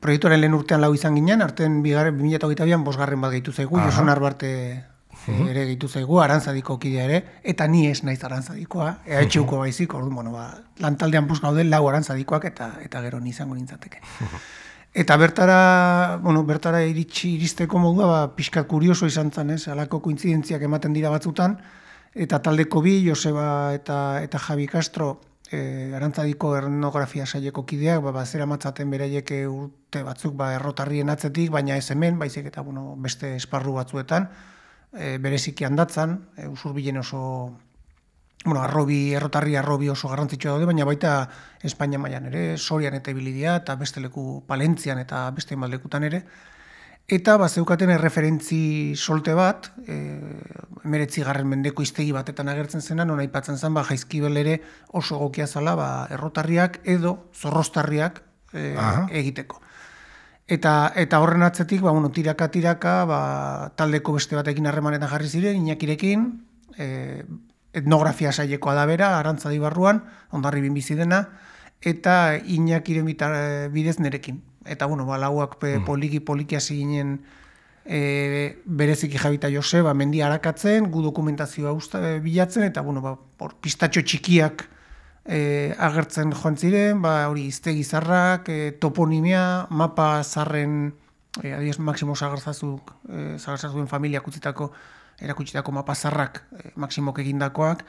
proiektuaren lehen urtean lau izan ginen, arten bigarren 2008an bosgarren bat gehitu zaigu, Aha. Josun Arbarte ere gehitu zaigu, arantzadiko kidea ere, eta ni ez naiz arantzadikoa, ehatxeuko baizik, orduan, bueno, ba, lantaldean bus gaude lau arantzadikoak eta eta gero ni izango nintzateke. Eta bertara, bueno, bertara iritsi iristeko modua, ba, pixkat kurioso izan zen, ez, alako kointzidentziak ematen dira batzutan, eta taldeko bi, Joseba eta, eta Javi Castro, e, arantzadiko ernografia saieko kideak, ba, bazera matzaten beraiek urte batzuk ba, errotarrien atzetik, baina ez hemen, baizik eta bueno, beste esparru batzuetan, e, bereziki handatzan, e, usurbilen oso, bueno, arrobi, errotarri arrobi oso garrantzitsua daude, baina baita Espainia mailan ere, Sorian eta Ibilidia, eta beste leku Palentzian eta beste lekutan ere, Eta bazeukaten erreferentzi solte bat, e, emeretzi garren mendeko iztegi batetan agertzen zena, non aipatzen zen, ba, jaizkibel ere oso gokia zala, ba, errotarriak edo zorrostarriak e, egiteko. Eta, eta horren atzetik, ba, bueno, tiraka, tiraka, ba, taldeko beste batekin harremanetan jarri ziren, inakirekin, e, etnografia sailekoa da bera, arantza dibarruan, ondarri bin bizi dena, eta inakiren bidez nerekin eta bueno, ba, lauak pe, mm. poliki poliki hasi ginen e, bereziki jabita Joseba mendia arakatzen, gu dokumentazioa usta, e, bilatzen, eta bueno, ba, por, pistatxo txikiak e, agertzen joan ziren, ba, hori iztegi zarrak, e, toponimia, mapa zarren, e, adiez, Maximo Zagarzazuk, e, Zagarzazuen familia kutzitako, erakutsitako mapa zarrak, e, Maximok egindakoak,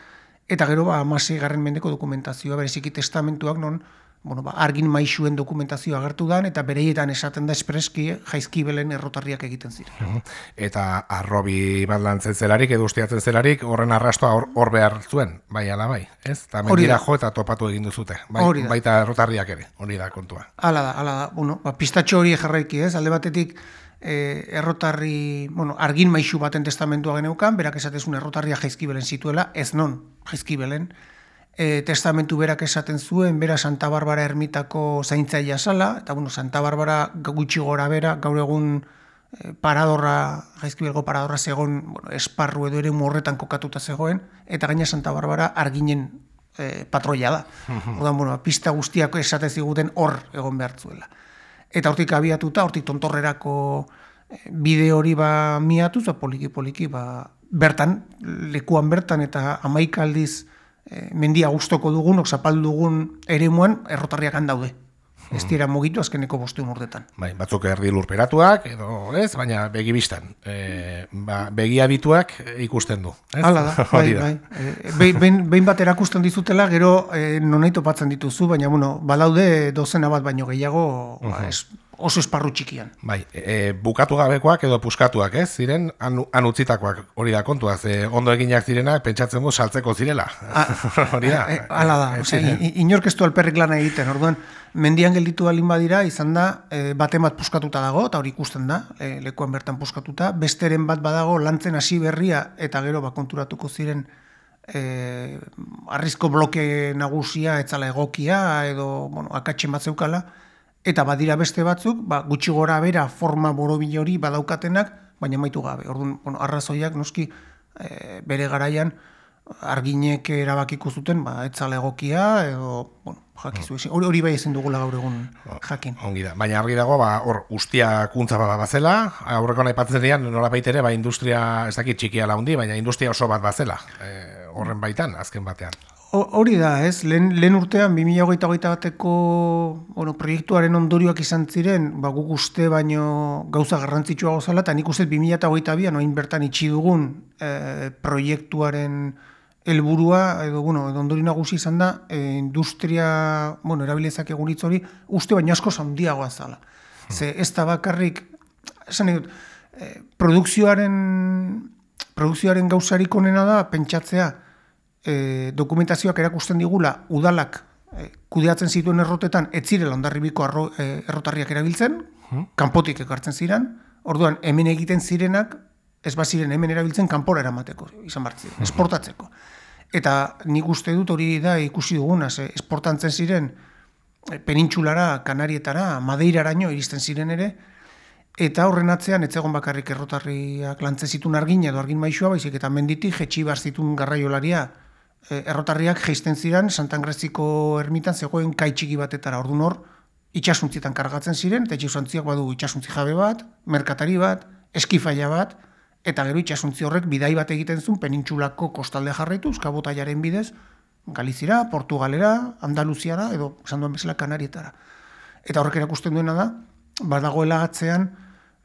eta gero, ba, amasi garren mendeko dokumentazioa, bereziki testamentuak non, bueno, ba, argin maixuen dokumentazio agertu dan, eta bereietan esaten da espreski jaizkibelen errotarriak egiten ziren. Eta arrobi bat lantzen zelarik, edo ustiatzen zelarik, horren arrastoa hor, hor behar zuen, bai ala bai, ez? Eta mendira jo eta topatu egin duzute, bai, baita errotarriak ere, hori da kontua. Hala da, hala da, bueno, ba, pistatxo hori jarraiki, ez? Alde batetik, e, errotarri, bueno, argin maixu baten testamentua geneukan, berak esatezun errotarria jaizkibelen zituela, ez non jaizkibelen, e, testamentu berak esaten zuen, bera Santa Barbara ermitako zaintzaia sala, eta bueno, Santa Barbara gutxi gora bera, gaur egun e, paradorra, jaizkibelgo paradorra zegoen, bueno, esparru edo ere morretan kokatuta zegoen, eta gaina Santa Barbara arginen e, patroia da. Odan, bueno, pista guztiak esate ziguten hor egon behartzuela. Eta hortik abiatuta, hortik tontorrerako e, bide hori ba miatu, poliki-poliki, ba, bertan, lekuan bertan, eta amaik aldiz, e, mendia gustoko dugun, zapaldu dugun ere muan, errotarriak handaude. Hmm. Ez dira mugitu azkeneko bosteun urtetan. Bai, batzuk erdi lurperatuak, edo ez, baina begi biztan. E, ba, begi abituak ikusten du. Ez? Hala da, bai, bai. E, behin, behin bat erakusten dizutela, gero e, nonaito patzen dituzu, baina bueno, balaude dozena bat baino gehiago, uh ba, ez, oso esparru txikian. Bai, e, bukatu gabekoak edo puskatuak, ez? Ziren an, anutzitakoak hori da kontua, ze ondo eginak zirenak pentsatzen du saltzeko zirela. Ah, hori da. E, ala da, ose, inorkestu alperrik lana egiten, orduan, mendian gelditu alin badira, izan da, e, bate bat puskatuta dago, eta hori ikusten da, e, lekuan bertan puskatuta, besteren bat badago lantzen hasi berria, eta gero bakonturatuko ziren, e, arrizko bloke nagusia, etzala egokia, edo, bueno, akatxe bat zeukala, eta badira beste batzuk, ba, gutxi gora bera forma borobil hori badaukatenak, baina maitu gabe. Orduan, bueno, arrazoiak noski e, bere garaian arginek erabakiko zuten, ba, etzale egokia, edo, bueno, jakizu, hori, hori bai ezin dugula gaur egun jakin. Ongi da, baina argi dago, ba, hor, ustia kuntza bada bazela, aurreko nahi patzen dian, nola baitere, ba, industria, ez dakit txikia laundi, baina industria oso bat bazela, e, horren baitan, azken batean. Hori da, ez, lehen, lehen urtean, 2008 bateko bueno, proiektuaren ondorioak izan ziren, ba, guk uste baino gauza garrantzitsua gozala, eta nik uste 2008 bian, noin bertan itxi dugun e, proiektuaren helburua edo, bueno, edo ondori nagusi izan da, e, industria, bueno, erabilezak egun hori, uste baino asko zaundiagoa zala. Ze, ez da bakarrik, esan edut, e, produkzioaren, produkzioaren gauzarik onena da, pentsatzea, e, dokumentazioak erakusten digula udalak e, kudeatzen zituen errotetan ez zirela ondarribiko arro, e, errotarriak erabiltzen, hmm. kanpotik ekartzen ziren, orduan hemen egiten zirenak ez baziren hemen erabiltzen kanpora eramateko, izan bartzen, hmm. esportatzeko. Eta nik uste dut hori da ikusi duguna, ze esportantzen ziren penintxulara, kanarietara, madeiraraino iristen ziren ere, eta horren atzean etzegon bakarrik errotarriak lantzen zituen argin edo argin maixua, baizik eta menditik jetxi bar zituen garraiolaria errotarriak geisten ziren Santangreziko ermitan zegoen kaitxiki batetara. Orduan hor, itxasuntzietan kargatzen ziren, eta itxasuntziak badu itxasuntzi jabe bat, merkatari bat, eskifaia bat, eta gero itxasuntzi horrek bidai bat egiten zuen penintxulako kostalde jarraituz, kabotaiaren bidez, Galizira, Portugalera, Andaluziara, edo esan duen bezala Kanarietara. Eta horrek erakusten duena da, badagoela atzean,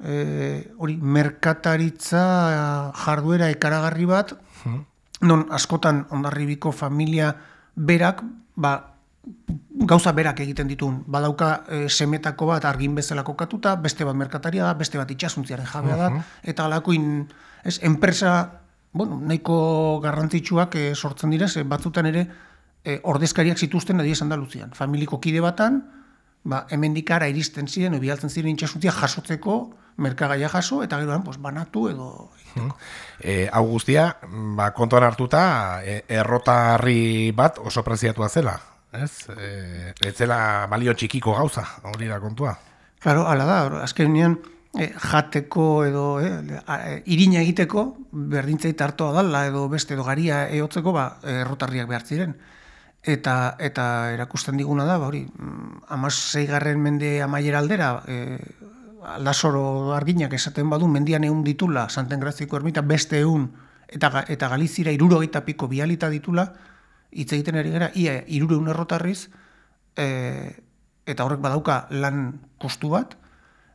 e, hori, merkataritza jarduera ekaragarri bat, hmm. Non askotan ondarribiko familia berak, ba, gauza berak egiten ditun. Badauka e, semetako bat argin bezala kokatuta, beste bat merkataria da, beste bat itxasuntziaren jabea da, eta alakoin, ez, enpresa, bueno, nahiko garrantzitsuak e, sortzen dira, ze batzutan ere e, ordezkariak zituzten adiez Andaluzian. Familiko kide batan, ba, hemen dikara iristen ziren, bialtzen ziren itxasuntzia jasotzeko, merkagaia jaso, eta gero pues, banatu edo... E, hau guztia, ba, kontuan hartuta, e, errotarri bat oso preziatua zela, ez? E, ez zela balio txikiko gauza, hori da kontua. Claro, ala da, azken nian, e, jateko edo e, irina egiteko, berdintzait hartoa dala edo beste edo garia ehotzeko, ba, errotarriak behar ziren. Eta, eta erakusten diguna da, ba, hori, mm, amaz zeigarren mende amaiera aldera, e, aldasoro arginak esaten badu, mendian egun ditula, Santen Graziko ermita, beste egun, eta, eta Galizira iruro piko bialita ditula, hitz egiten ari gara, ia irureun errotarriz, e, eta horrek badauka lan kostu bat,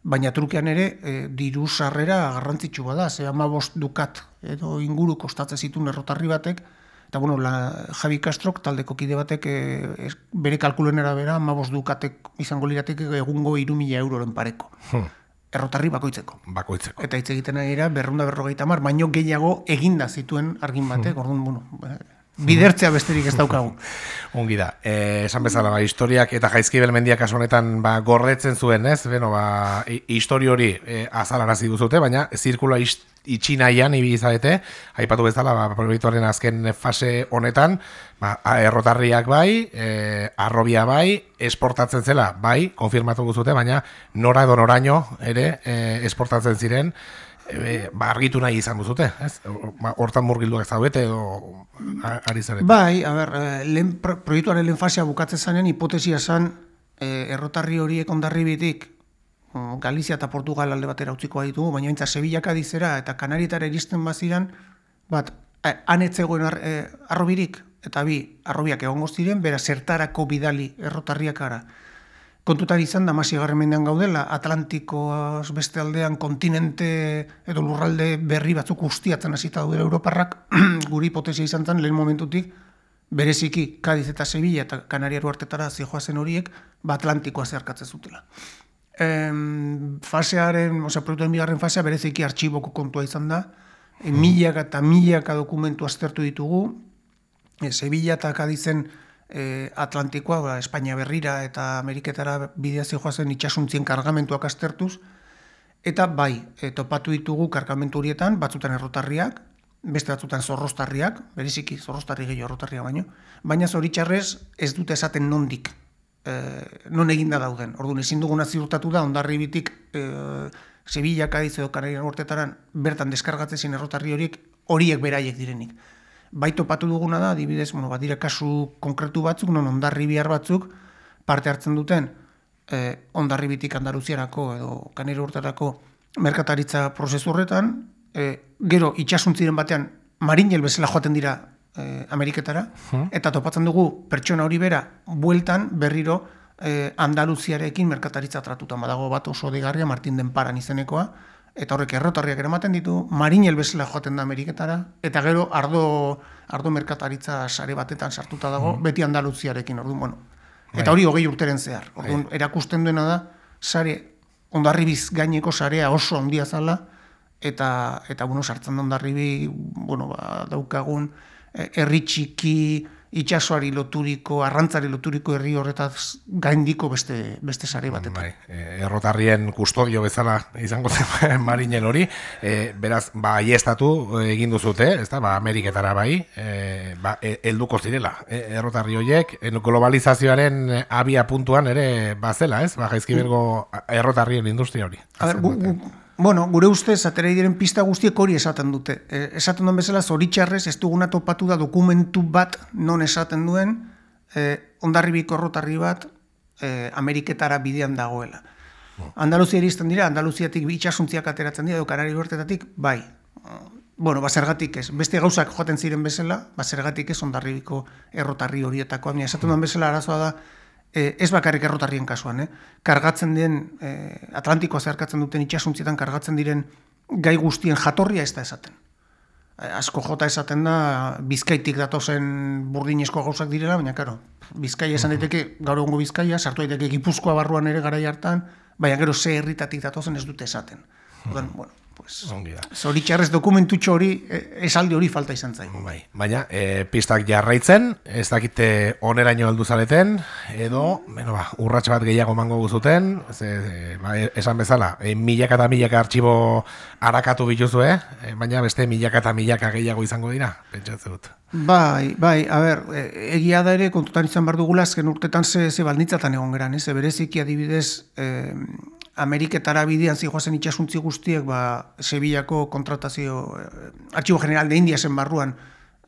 baina trukean ere e, diru sarrera garrantzitsu bada, ze ama bost dukat edo inguru kostatzen zituen errotarri batek, eta bueno, la, Javi Castrok taldeko kide batek e, bere kalkulen erabera ama bost dukatek izango liratek egungo irumila euroren pareko. Hmm. Errotarri bakoitzeko. Bakoitzeko. Eta hitz egiten ari berrunda berrogeita mar, baino gehiago eginda zituen argin batek, hmm. orduan, bueno, bidertzea besterik ez daukagu. Ongi da. Eh, esan bezala ba historiak eta Jaizkibel mendia kasu honetan ba gorretzen zuen, ez? Beno, ba historia hori e, azalarazi duzute, baina zirkula itxi nahian ibili zaete, aipatu bezala ba proiektuaren azken fase honetan, ba errotarriak bai, e, arrobia bai, esportatzen zela, bai, konfirmatu duzute, baina nora edo noraino ere e, esportatzen ziren e, ba, argitu nahi izan duzute, ez? Ba, hortan murgilduak zaudete edo ari zarete. Bai, a ber, eh, lehen proiektuaren lehen fasea bukatzen zanen, hipotesia zan, e, errotarri horiek ondarri bitik, mm, Galizia eta Portugal alde batera utzikoa ditugu, baina entza Sevillaka dizera eta Kanarietara iristen baziran, bat, anetzegoen ar, e, arrobirik, eta bi, arrobiak egongo ziren, bera zertarako bidali errotarriak ara kontutan izan da masi mendean gaudela, Atlantikoaz beste aldean kontinente edo lurralde berri batzuk ustiatzen hasita daude Europarrak, guri hipotesia izan zen lehen momentutik, bereziki Kadiz eta Sevilla eta Kanariaru hartetara zijoazen horiek, ba Atlantikoa zeharkatzen zutela. Em, fasearen, osea, proiektuen bigarren fasea bereziki artxiboko kontua izan da, e, milaka eta milaka dokumentu aztertu ditugu, e, Sevilla eta Kadizen e, Atlantikoa, ba, Espainia berrira eta Ameriketara bidea joazen itxasuntzien kargamentuak aztertuz, eta bai, e, topatu ditugu kargamentu horietan, batzutan errotarriak, beste batzutan zorrostarriak, beriziki zorrostarri gehiago errotarriak baino, baina zoritxarrez ez dute esaten nondik, e, non eginda dauden. Orduan, ezin duguna ziurtatu da, ondarri bitik, e, Sevilla, Kadiz edo Kanarian urtetaran, bertan deskargatzen errotarri horiek, horiek beraiek direnik bai topatu duguna da, adibidez, bueno, badira kasu konkretu batzuk, non ondarri bihar batzuk parte hartzen duten eh, ondarri bitik andaruziarako edo kanero urtarako merkataritza prozesu horretan, eh, gero itxasuntziren batean marinel bezala joaten dira eh, Ameriketara, eta topatzen dugu pertsona hori bera bueltan berriro eh, Andaluziarekin merkataritza tratutan badago bat oso digarria Martin Denparan izenekoa, eta horrek errotarriak eramaten ditu, marinel bezala joaten da Ameriketara, eta gero ardo, ardo merkataritza sare batetan sartuta dago, mm. beti Andaluziarekin, orduan, bueno. Eta bai. hori hogei urteren zehar. Bai. Orduan, erakusten duena da, sare, ondarribiz gaineko sarea oso ondia zala, eta, eta bueno, sartzen da ondarribi, bueno, ba, daukagun, herri txiki, itxasoari loturiko, arrantzari loturiko herri horretaz gaindiko beste, beste sare batetan. Bai, e, errotarrien kustodio bezala izango zen marinen hori, e, beraz, ba, aiestatu egin duzute, ez da, ba, Ameriketara bai, e, ba, e, elduko zirela, e, errotarri horiek, e, globalizazioaren abia puntuan ere bazela, ez, ba, jaizkibelgo errotarrien industria hori. A gu, Bueno, gure ustez, atera diren pista guztiek hori esaten dute. E, esaten duen bezala, zoritxarrez, ez duguna topatu da dokumentu bat non esaten duen, e, ondarribiko errotarri bat, e, Ameriketara bidean dagoela. Andaluzia iristen dira, Andaluziatik itxasuntziak ateratzen dira, kanari bertetatik, bai. Bueno, basergatik ez. Beste gauzak joaten ziren bezala, basergatik ez ondarribiko errotarri horietako. Esaten duen bezala arazoa da, e, ez bakarrik errotarrien kasuan, eh? kargatzen den, e, Atlantikoa zeharkatzen duten itxasuntzietan kargatzen diren gai guztien jatorria ez da esaten. E, asko jota esaten da, bizkaitik datozen burdinezko gauzak direla, baina, karo, bizkaia esan daiteke, gaur egongo bizkaia, sartu daiteke gipuzkoa barruan ere garai hartan, baina gero ze herritatik datozen ez dute esaten. Odan, bueno, pues, zoritxarrez dokumentutxo hori, e, esaldi hori falta izan zain. Bai, baina, e, pistak jarraitzen, ez dakite oneraino aldu zaleten, edo, bueno, ba, urratxe bat gehiago mango guzuten, ze, ba, esan bezala, e, milaka eta milaka artxibo harakatu bituzu, eh? E, baina beste milaka eta milaka gehiago izango dira, pentsatzen dut. Bai, bai, a ber, e, egia da ere kontutan izan behar dugula, azken urtetan ze, ze baldintzatan egon geran, ez? bereziki adibidez, eh, Ameriketara bidean zijoazen itxasuntzi guztiek, ba, Sevillako kontratazio, eh, Archivo General de India zen barruan,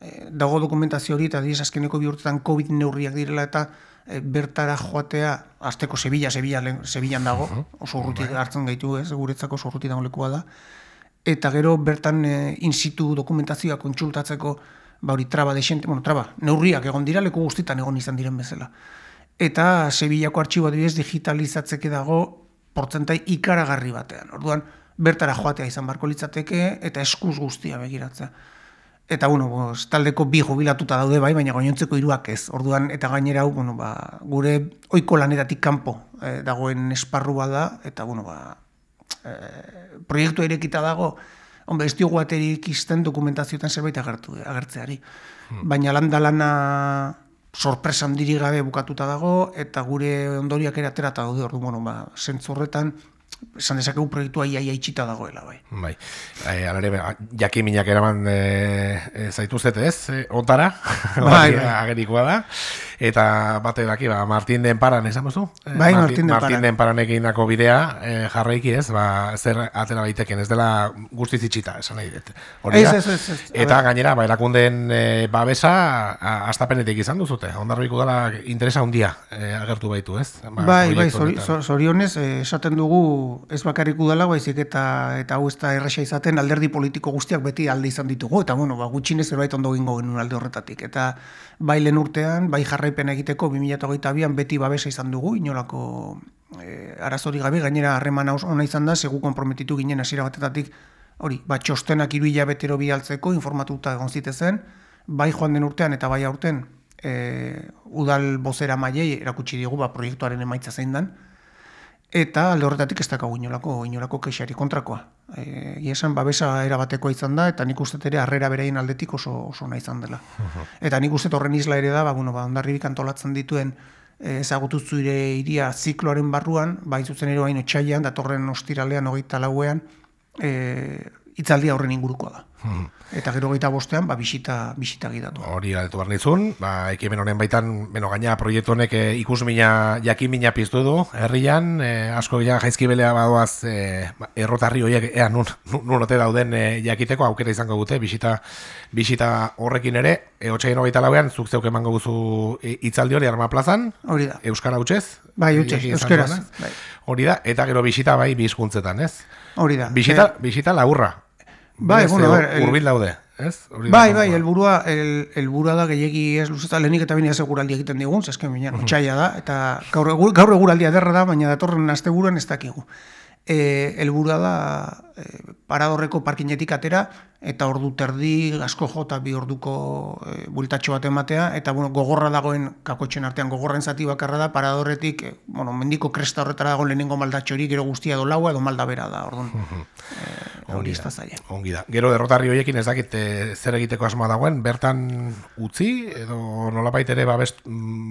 eh, dago dokumentazio hori, eta diez azkeneko bi urtetan COVID neurriak direla, eta eh, bertara joatea, azteko Sevilla, Sevilla, Sevillan dago, oso urruti bai. hartzen gaitu, ez, guretzako oso urruti dago lekua da, eta gero bertan eh, in situ dokumentazioa kontsultatzeko, ba hori traba desente, bueno, traba, neurriak egon dira, leku guztietan egon izan diren bezala. Eta Sevillako artxibo adibidez digitalizatzeke dago portzentai ikaragarri batean. Orduan, bertara joatea izan barko litzateke eta eskuz guztia begiratzea. Eta, bueno, bos, taldeko bi jubilatuta daude bai, baina gainontzeko hiruak ez. Orduan, eta gainera, bueno, ba, gure oiko lanetatik kanpo eh, dagoen esparru da, eta, bueno, ba, eh, proiektu erekita dago, Hombre, ez diogu aterik izten dokumentazioetan zerbait agertu, agertzeari. Hmm. Baina landa lana sorpresan diri gabe bukatuta dago eta gure ondoriak ere aterata daude. Ordu bueno ba sentzorretan esan dezakegu proiektua ia ia itxita dagoela bai. Bai. Eh alare ba, jakiminak eraman eh e, zaituzet ez? E, ontara? Bai, bai. agerikoa da eta bate daki ba Martin den paran esan mozu eh, bai Martin, Martin den paran eginako bidea eh, jarraiki ez? Ba zer atera daiteken ez dela guztiz itxita esan nahi dut. Hori da. eta gainera ba erakunden e, babesa astapenetik izan duzute. Ondarriko dela interesa handia e, agertu baitu ez? Ba, bai bai sorionez esaten dugu ez bakarrik udala, baizik eta eta hau ez da erresa izaten alderdi politiko guztiak beti alde izan ditugu, eta bueno, ba, gutxinez zerbait ondo gingo genuen alde horretatik. Eta bai lehen urtean, bai jarraipen egiteko 2008an beti babesa izan dugu, inolako e, arazori gabe, gainera harreman ona izan da, segu konprometitu ginen hasiera batetatik, hori, ba, txostenak iru hilabetero bialtzeko, informatuta egon zitezen, bai joan den urtean eta bai aurten, e, udal bozera maiei erakutsi digu, ba, proiektuaren emaitza zein dan, eta alde horretatik ez dakago inolako, inolako keixari kontrakoa. E, esan babesa erabateko izan da, eta nik uste ere harrera berein aldetik oso, oso nahi izan dela. Eta nik uste horren isla ere da, ba, bueno, ba, ondarribik antolatzen dituen e, ezagutuz zure iria zikloaren barruan, ba, izutzen ere baino txaian, datorren ostiralean, hogeita lauean, e, itzaldia horren ingurukoa da. Eta gero gaita bostean, ba, bisita, bisita gidatu. Hori galetu behar nizun, ba, ekimen honen baitan, beno, gaina proiektu honek eh, ikus mina, jakin mina piztu du, herrian, eh, asko bila jaizki belea badoaz eh, errotarri horiek, ea, nun, nun dauden eh, jakiteko, aukera izango gute, bisita, bisita horrekin ere, e, otxaien hogeita lauean, zuk zeuk emango guzu itzaldi hori arma plazan, hori da. Euskara utxez? Bai, utxez, euskeraz. Bai. Hori da, eta gero bisita bai bizkuntzetan, ez? Hori da. Bisita, e... bisita laurra. Bai, bueno, urbil daude, ez? bai, bai, el burua, el, el burua da gehiegi ez luzeta lehenik eta binea seguraldi egiten digun, zesken bina, uh -huh. da, eta gaur, gaur eguraldia derra da, baina datorren azte buruan ez dakigu. E, el burua da e, paradorreko parkinetik atera, eta ordu terdi, asko jota bi orduko e, bultatxo bat ematea, eta bueno, gogorra dagoen kakotxen artean gogorren zati bakarra da, paradorretik, e, bueno, mendiko kresta horretara dagoen lehenengo maldatxori, gero guztia edo laua edo malda bera da, orduan. e, hori ez da zaila. Ongi da. Gero derrotarri horiekin ez dakit zer egiteko asmoa dagoen, bertan utzi, edo nolapait ere babestu,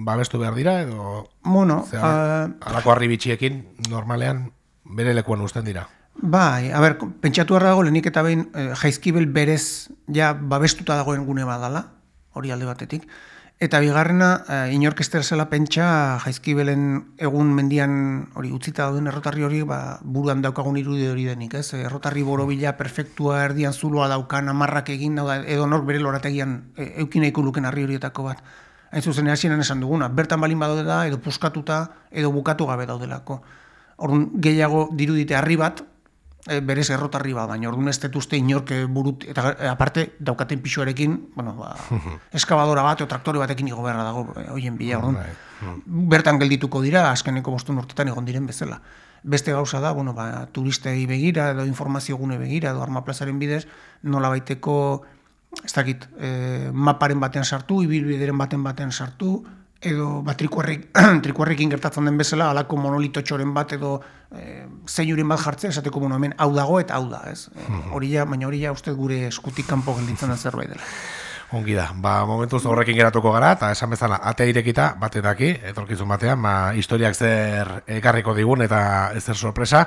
babestu behar dira, edo... Bueno, uh, alako harri bitxiekin, normalean, bere lekuan usten dira. Bai, a ber, pentsatu dago lehenik eta behin eh, jaizkibel berez ja babestuta dagoen gune badala, hori alde batetik. Eta bigarrena, eh, inork zela pentsa jaizkibelen egun mendian hori utzita dauden errotarri hori ba, buruan daukagun irudi hori denik, ez? Errotarri borobila perfektua erdian zuloa daukan amarrak egin, edo nork bere lorategian e, eukinaiko luken harri horietako bat. hain zuzen hasieran esan duguna, bertan balin badaude da, edo puskatuta, edo bukatu gabe daudelako. Orduan, gehiago dirudite harri bat, e, berez errotarri bat, baina orduan ez detuzte inork eh, burut, eta e, aparte daukaten pixuarekin, bueno, ba, eskabadora bat, o traktore batekin igo beharra dago, hoien bila, orduan. Bai. Bertan geldituko dira, azkeneko bostun urtetan egon diren bezala. Beste gauza da, bueno, ba, turistei begira, edo informazio gune begira, edo arma plazaren bidez, nola baiteko, ez dakit, e, maparen baten sartu, ibilbideren baten baten sartu, edo ba, trikuarrik, trikuarrikin gertatzen den bezala, alako monolito txoren bat edo e, zeiurin bat jartzea, esateko bueno, hemen hau dago eta hau da, ez? E, hori ja, baina hori ja uste gure eskutik kanpo gelditzen den zerbait dela. Ongi da, ba, momentuz horrekin geratuko gara, eta esan bezala, atea irekita, batetaki, etorkizun batean, ba, historiak zer ekarriko digun, eta zer sorpresa,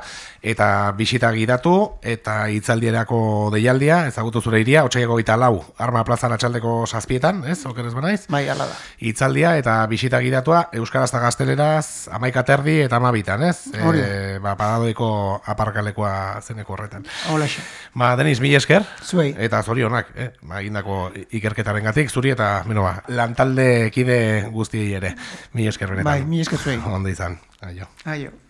eta bisita gidatu, eta itzaldierako deialdia, ezagutu zure iria, otxaiako gita lau, arma plazan atxaldeko zazpietan, ez, okerez banaiz? Bai, ala da. Itzaldia eta bisita gidatua, Euskaraz eta Gazteleraz, amaika terdi eta amabitan, ez? Hori. E, ba, padadoiko aparkalekoa zeneko horretan. Hola. Ba, Denis, mila esker, Zuei. eta zorionak, eh? ba, egindako ikerketaren gatik, zuri eta, beno, ba, lantalde kide guztiei ere. Mila esker benetan. Bai, mi esker zuei. Ondo izan. Aio. Aio.